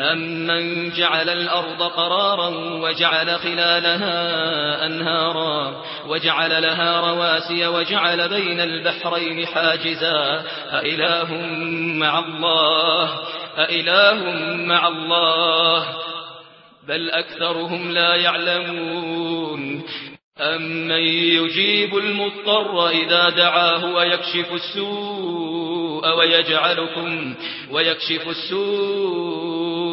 أَمَّنْ جَعَلَ الْأَرْضَ قَرَارًا وَجَعَلَ خِلَالَهَا أَنْهَارًا وَجَعَلَ لَهَا رَوَاسِيَ وَجَعَلَ بَيْنَ الْبَحْرَيْنِ حَاجِزًا أَإِلَٰهٌ مَّعَ اللَّهِ أَإِلَٰهٌ مَّعَ اللَّهِ بَلْ أَكْثَرُهُمْ لَا يَعْلَمُونَ أَمَّن يُجِيبُ الْمُضْطَرَّ إِذَا دَعَاهُ وَيَكْشِفُ السُّوءَ وَيَجْعَلُكُمْ وَيَكْشِفُ السُّوءَ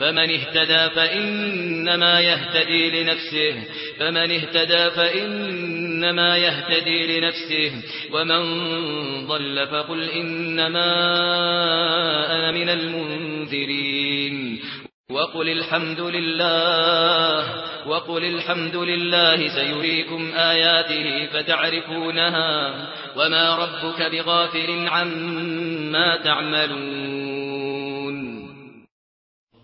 فمن اهتدى فإنما يهتدي لنفسه فمن اهتدى فإنما يهتدي لنفسه ومن ضل فقل إنما أنا من المنذرين. وقل الحمد لله وقل الحمد لله سيريكم آياته فتعرفونها وما ربك بغافل عما تعملون.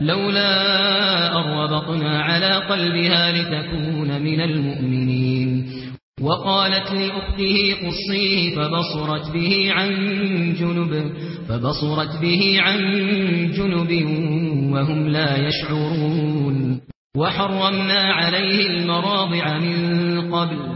لولا أربطنا على قلبها لتكون من المؤمنين. وقالت لأخته قصيه فبصرت به عن جنب فبصرت به عن جنب وهم لا يشعرون. وحرمنا عليه المراضع من قبل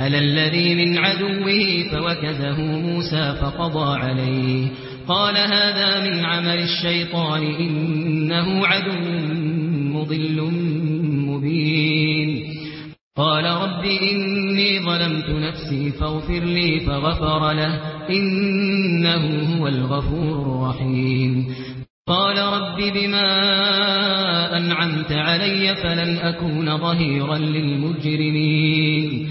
على الذي من عدوه فوكزه موسى فقضى عليه قال هذا من عمل الشيطان إنه عدو مضل مبين قال رب إني ظلمت نفسي فاغفر لي فغفر له إنه هو الغفور الرحيم قال رب بما أنعمت علي فلن أكون ظهيرا للمجرمين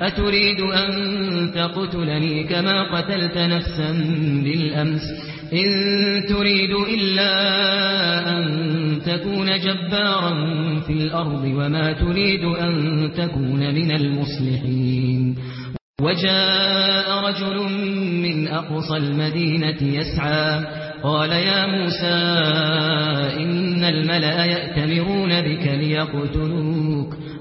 أتريد أن تقتلني كما قتلت نفسا بالأمس؟ إن تريد إلا أن تكون جبارا في الأرض وما تريد أن تكون من المصلحين. وجاء رجل من أقصى المدينة يسعى قال يا موسى إن الملأ يأتمرون بك ليقتلوك.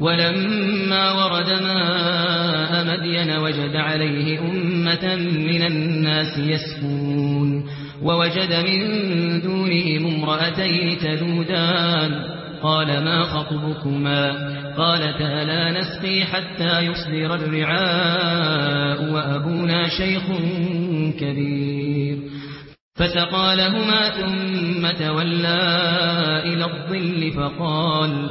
ولما ورد ماء مدين وجد عليه أمة من الناس يسكون ووجد من دونهم امرأتين تدودان قال ما خطبكما قال لا نسقي حتى يصدر الرعاء وأبونا شيخ كبير فسقى لهما ثم تولى إلى الظل فقال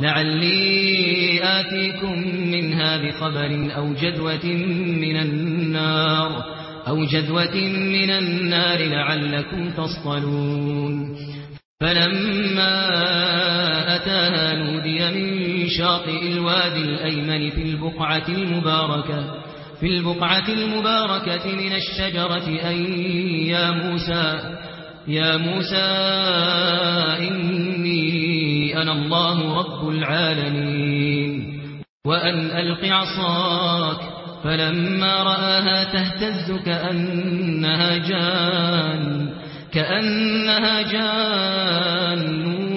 لعلي آتيكم منها بخبر أو جذوة من النار أو جذوة من النار لعلكم تصطلون فلما أتاها نودي من شاطئ الوادي الأيمن في البقعة المباركة في البقعة المباركة من الشجرة أن يا موسى يا موسى إني أنا الله رب العالمين. وأن ألق عصاك فلما رآها تهتز كأنها جان كأنها جان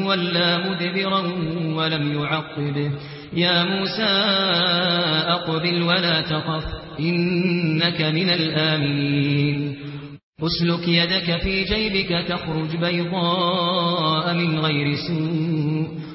ولا مدبرا ولم يعقبه يا موسى أقبل ولا تقف إنك من الآمنين. أسلك يدك في جيبك تخرج بيضاء من غير سوء.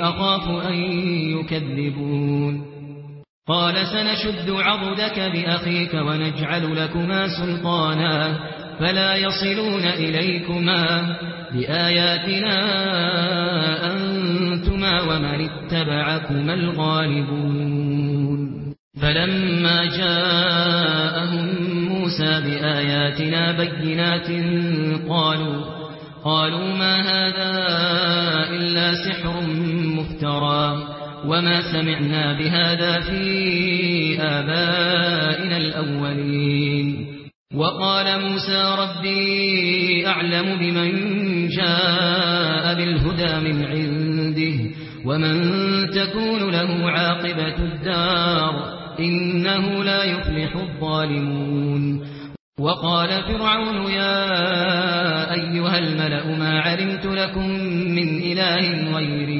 أخاف أن يكذبون. قال سنشد عبدك بأخيك ونجعل لكما سلطانا فلا يصلون إليكما بآياتنا أنتما ومن اتبعكما الغالبون. فلما جاءهم موسى بآياتنا بينات قالوا قالوا ما هذا إلا سحر مفترا وما سمعنا بهذا في آبائنا الأولين. وقال موسى ربي أعلم بمن جاء بالهدى من عنده ومن تكون له عاقبة الدار إنه لا يفلح الظالمون. وقال فرعون يا أيها الملأ ما علمت لكم من إله غيري.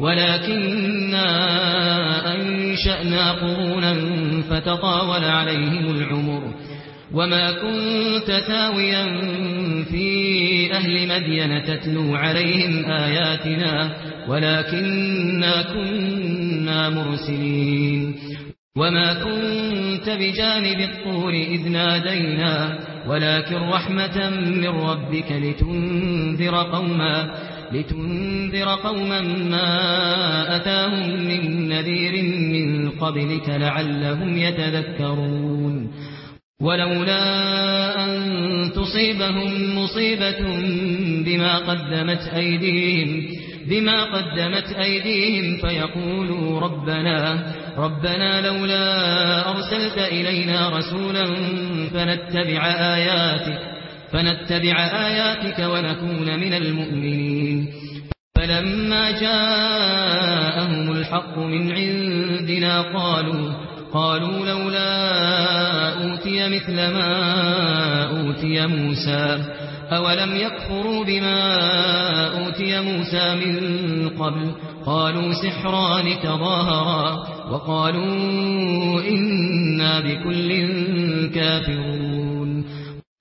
ولكننا أنشأنا قرونا فتطاول عليهم العمر وما كنت تاويا في أهل مدين تتلو عليهم آياتنا ولكننا كنا مرسلين وما كنت بجانب الطور إذ نادينا ولكن رحمة من ربك لتنذر قوما لتنذر قوما ما أتاهم من نذير من قبلك لعلهم يتذكرون. ولولا أن تصيبهم مصيبة بما قدمت أيديهم بما قدمت أيديهم فيقولوا ربنا ربنا لولا أرسلت إلينا رسولا فنتبع آياتك فنتبع آياتك ونكون من المؤمنين. فلما جاءهم الحق من عندنا قالوا قالوا لولا أوتي مثل ما أوتي موسى. أولم يكفروا بما أوتي موسى من قبل؟ قالوا سحران تظاهرا. وقالوا إنا بكل كافرون.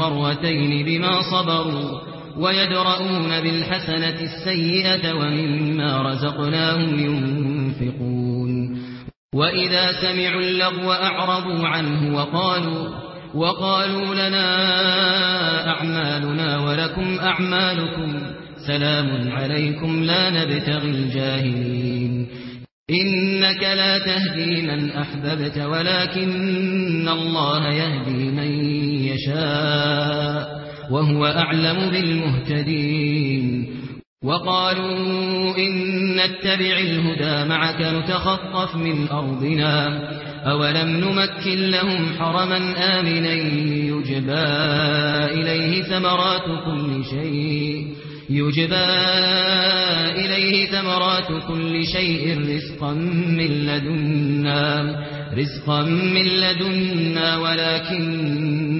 مرتين بما صبروا ويدرؤون بالحسنة السيئة ومما رزقناهم ينفقون. وإذا سمعوا اللغو أعرضوا عنه وقالوا وقالوا لنا أعمالنا ولكم أعمالكم سلام عليكم لا نبتغي الجاهلين. إنك لا تهدي من أحببت ولكن الله يهدي من يشاء وهو أعلم بالمهتدين وقالوا إن نتبع الهدى معك نتخطف من أرضنا أولم نمكن لهم حرما آمنا يجبى إليه ثمرات كل شيء يجبى إليه ثمرات كل شيء رزقا من لدنا رزقا من لدنا ولكن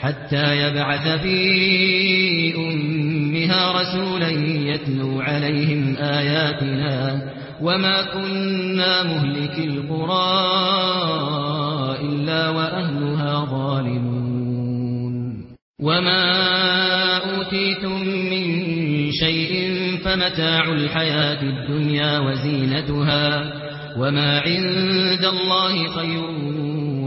حتى يبعث في أمها رسولا يتلو عليهم آياتنا وما كنا مهلك القرى إلا وأهلها ظالمون. وما أوتيتم من شيء فمتاع الحياة الدنيا وزينتها وما عند الله خير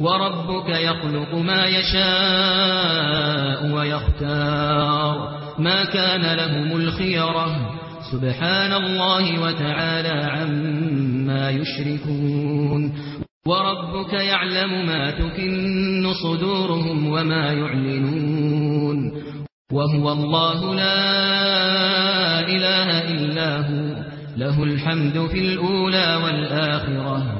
وربك يخلق ما يشاء ويختار. ما كان لهم الخيرة. سبحان الله وتعالى عما يشركون. وربك يعلم ما تكن صدورهم وما يعلنون. وهو الله لا إله إلا هو. له الحمد في الأولى والآخرة.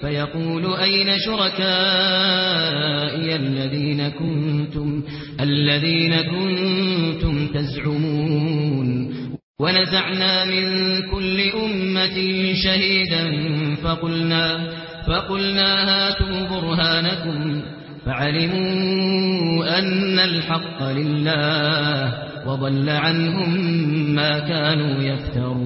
فيقول أين شركائي الذين كنتم, الذين كنتم تزعمون ونزعنا من كل أمة شهيدا فقلنا, فقلنا هاتوا برهانكم فعلموا أن الحق لله وضل عنهم ما كانوا يفترون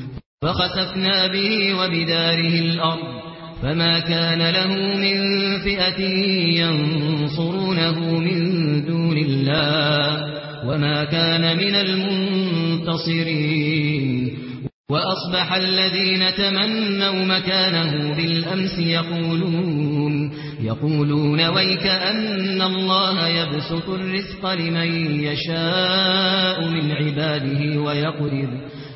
فخسفنا به وبداره الأرض فما كان له من فئة ينصرونه من دون الله وما كان من المنتصرين وأصبح الذين تمنوا مكانه بالأمس يقولون يقولون ويك أن الله يبسط الرزق لمن يشاء من عباده ويقرر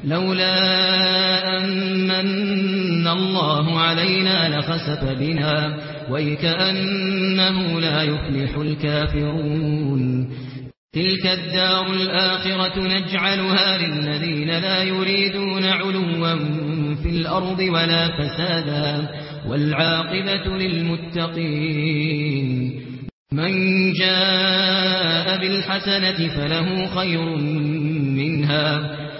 لولا أن الله علينا لخسف بنا ويكأنه لا يفلح الكافرون. تلك الدار الآخرة نجعلها للذين لا يريدون علوا في الأرض ولا فسادا والعاقبة للمتقين. من جاء بالحسنة فله خير منها.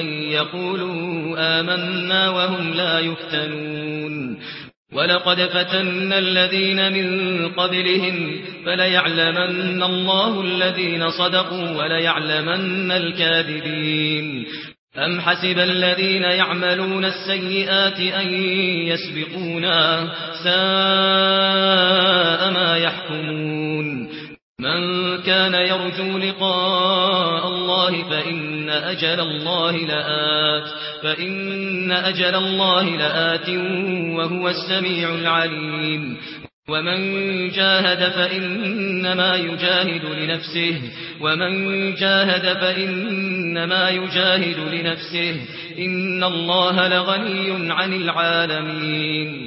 أن يقولوا آمنا وهم لا يفتنون. ولقد فتنا الذين من قبلهم فليعلمن الله الذين صدقوا وليعلمن الكاذبين. أم حسب الذين يعملون السيئات أن يسبقونا ساء ما يحكمون. من كان يرجو لقاء الله فإن أجل الله لآت فإن أجل الله لآت وهو السميع العليم. ومن جاهد فإنما يجاهد لنفسه ومن جاهد فإنما يجاهد لنفسه. إن الله لغني عن العالمين.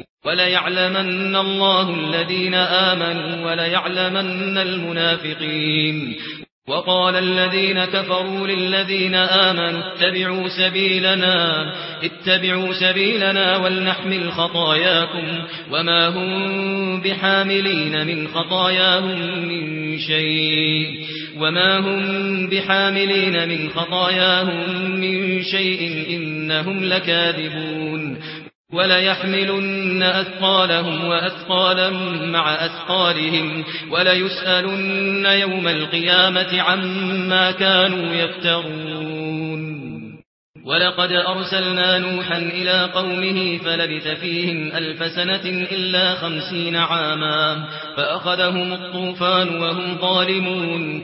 ولا يعلمن الله الذين آمنوا ولا يعلمن المنافقين. وقال الذين كفروا للذين آمنوا اتبعوا سبيلنا اتبعوا سبيلنا ولنحمل خطاياكم وما هم بحاملين من خطاياهم من شيء. وما هم بحاملين من خطاياهم من شيء إنهم لكاذبون. ولا يحملن أثقالهم وأثقالا مع أثقالهم ولا يسالون يوم القيامة عما كانوا يفترون ولقد أرسلنا نوحا إلى قومه فلبث فيهم ألف سنة إلا 50 عاما فأخذهم الطوفان وهم ظالمون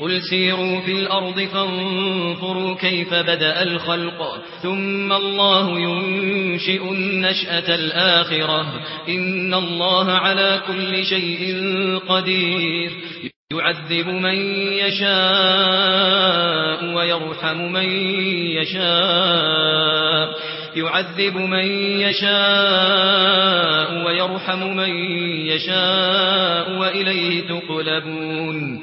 قل سيروا في الأرض فانفروا كيف بدأ الخلق ثم الله ينشئ النشأة الآخرة إن الله على كل شيء قدير يعذب من يشاء ويرحم من يشاء يعذب من يشاء ويرحم من يشاء وإليه تقلبون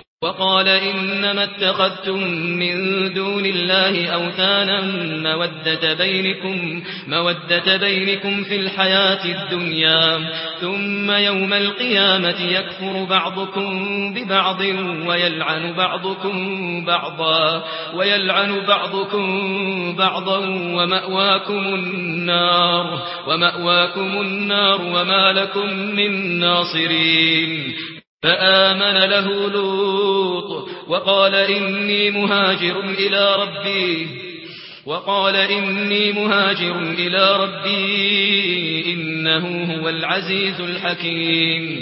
وقال إنما اتخذتم من دون الله أوثانا مودة بينكم, مودة بينكم في الحياة الدنيا ثم يوم القيامة يكفر بعضكم ببعض ويلعن بعضكم بعضا, ويلعن بعضكم بعضا ومأواكم النار ومأواكم النار وما لكم من ناصرين. فآمن له لوط وقال إني مهاجر إلى ربي. وقال إني مهاجر إلى ربي إنه هو العزيز الحكيم.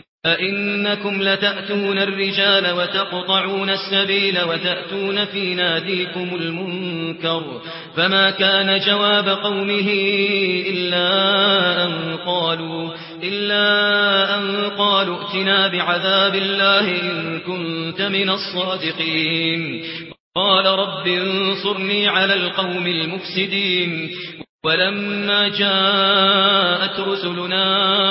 أئنكم لتأتون الرجال وتقطعون السبيل وتأتون في ناديكم المنكر فما كان جواب قومه إلا أن قالوا إلا أن قالوا أَتَنَا بعذاب الله إن كنت من الصادقين. قال رب انصرني على القوم المفسدين. ولما جاءت رسلنا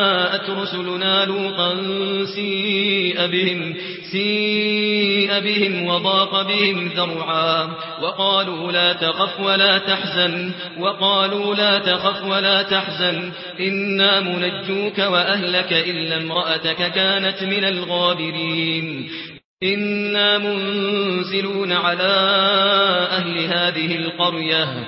رسلنا لوطا سيء بهم سيء بهم وضاق بهم ذرعا. وقالوا لا تخف ولا تحزن وقالوا لا تخف ولا تحزن. إنا منجوك وأهلك إلا امرأتك كانت من الغابرين. إنا منزلون على أهل هذه القرية.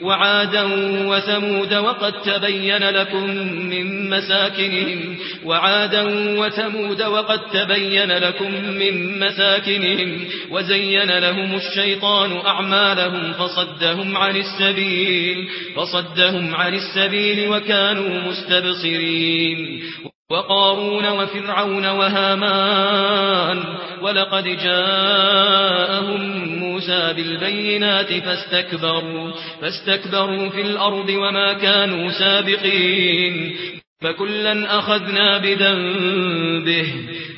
وعادا وثمود وقد تبين لكم من مساكنهم. وعادا وثمود وقد تبين لكم من مساكنهم. وزين لهم الشيطان أعمالهم فصدهم عن السبيل. فصدهم عن السبيل وكانوا مستبصرين. وقارون وفرعون وهامان ولقد جاءهم موسى بالبينات فاستكبروا فاستكبروا في الأرض وما كانوا سابقين فكلا أخذنا بذنبه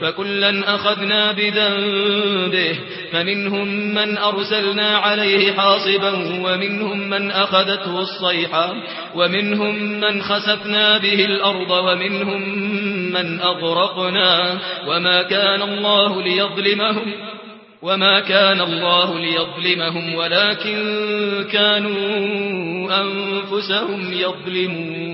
فكلا أخذنا بذنبه فمنهم من أرسلنا عليه حاصبا ومنهم من أخذته الصيحة ومنهم من خسفنا به الأرض ومنهم من أغرقنا. وما كان الله ليظلمهم وما كان الله ليظلمهم ولكن كانوا أنفسهم يظلمون.